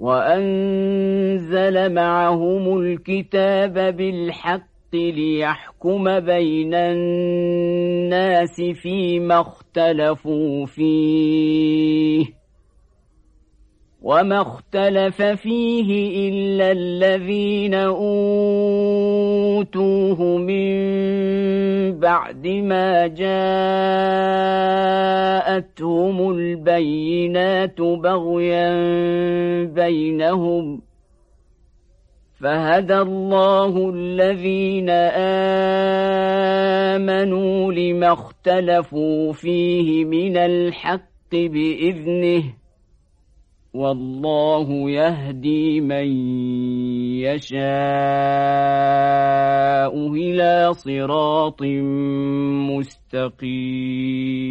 وأنزل معهم الكتاب بالحق ليحكم بين الناس فيما اختلفوا فيه وما اختلف فيه إلا الذين أوتوه من بعد ما جاءتهم البينات بغيا بينهم فهدى الله الذين آمنوا لما اختلفوا فيه من الحق بإذنه والله يهدي من يشاء صراط مستقيم.